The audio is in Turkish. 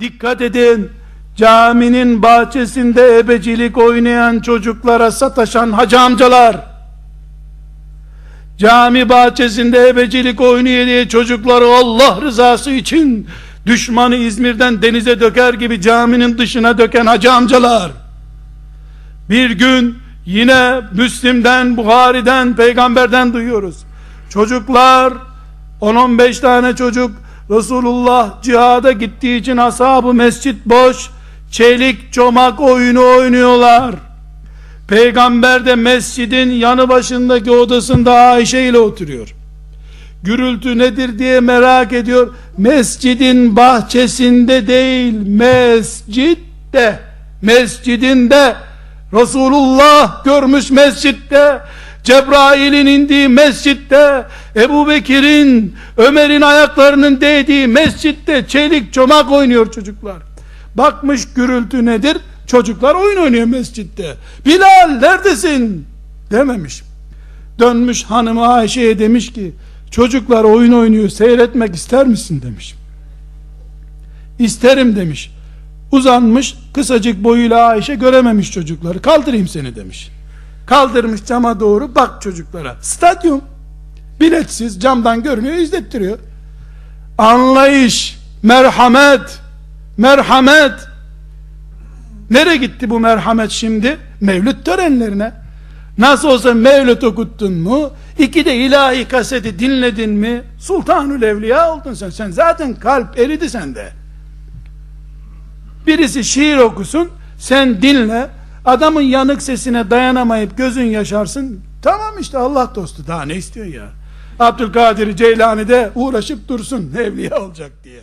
Dikkat edin. Caminin bahçesinde ebecilik oynayan çocuklara sataşan hacı amcalar. Cami bahçesinde ebecilik oynuyor diye çocukları Allah rızası için düşmanı İzmir'den denize döker gibi caminin dışına döken hacı amcalar. Bir gün yine Müslim'den, Buhari'den, peygamberden duyuyoruz. Çocuklar 10-15 tane çocuk Resulullah cihada gittiği için ashabı mescit boş çelik çomak oyunu oynuyorlar. Peygamber de mescidin yanı başındaki odasında Ayşe ile oturuyor. Gürültü nedir diye merak ediyor. Mescidin bahçesinde değil, mescitte, mescidinde Resulullah görmüş mescitte, Cebrail'in indiği mescitte, Ebu Bekir'in, Ömer'in ayaklarının değdiği mescitte çelik çomak oynuyor çocuklar. Bakmış gürültü nedir? Çocuklar oyun oynuyor mescitte. Bilal neredesin? Dememiş. Dönmüş hanımı Ayşe'ye demiş ki, çocuklar oyun oynuyor seyretmek ister misin demiş. İsterim demiş. Uzanmış kısacık boyuyla Ayşe görememiş çocukları. Kaldırayım seni demiş. Kaldırmış cama doğru bak çocuklara. Stadyum. Biletsiz camdan görünüyor izlettiriyor. Anlayış, merhamet, merhamet. Nere gitti bu merhamet şimdi? Mevlüt törenlerine. Nasıl olsa mevlüt okuttun mu? İki de ilahi kaseti dinledin mi? Sultanül Evliya oldun sen. Sen zaten kalp eridi sende. Birisi şiir okusun, sen dinle. Adamın yanık sesine dayanamayıp gözün yaşarsın. Tamam işte Allah dostu. Daha ne istiyor ya? Abdülkadir Ceylani de uğraşıp dursun evliya olacak diye.